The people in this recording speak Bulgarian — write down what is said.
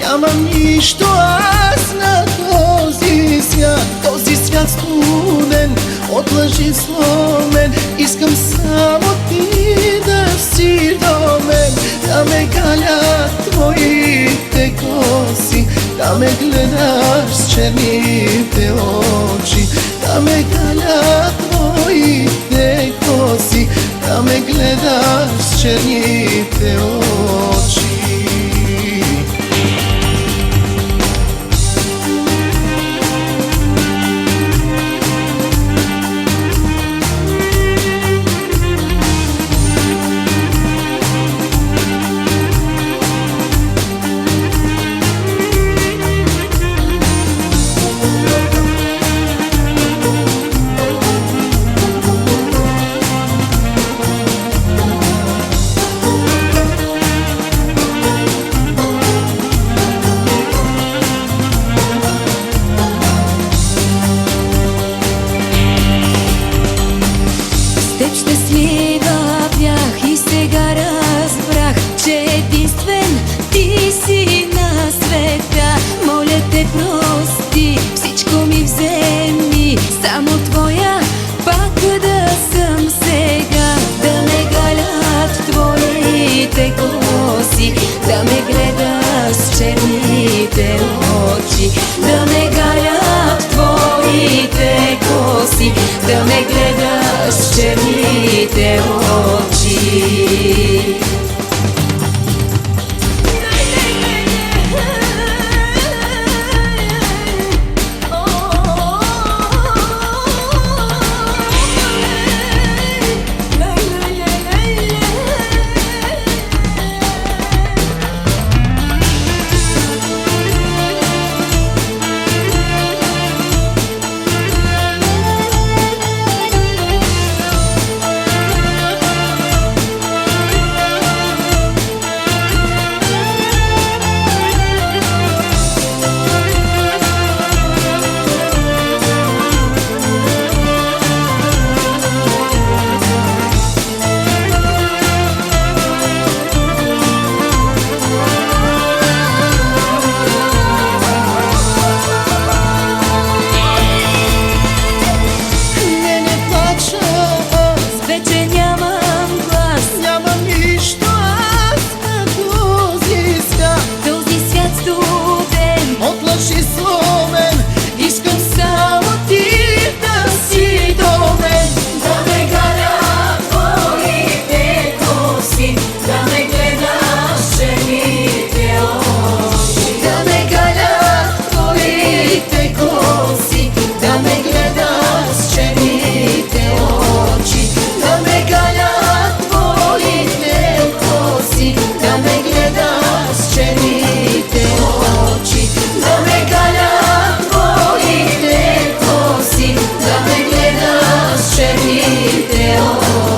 нямам нищо аз на този свят. Този свят студен, от лъжи сломен. Искам само ти да си до мен Да ме галят твоите коси. Да ме гледаш с черните очи. Да ме галят твоите твоя, пак да съм сега. Да ме галят твоите коси, да ме гледаш черните очи. Да ме галят твоите коси, да ме гледаш с черните очи. teu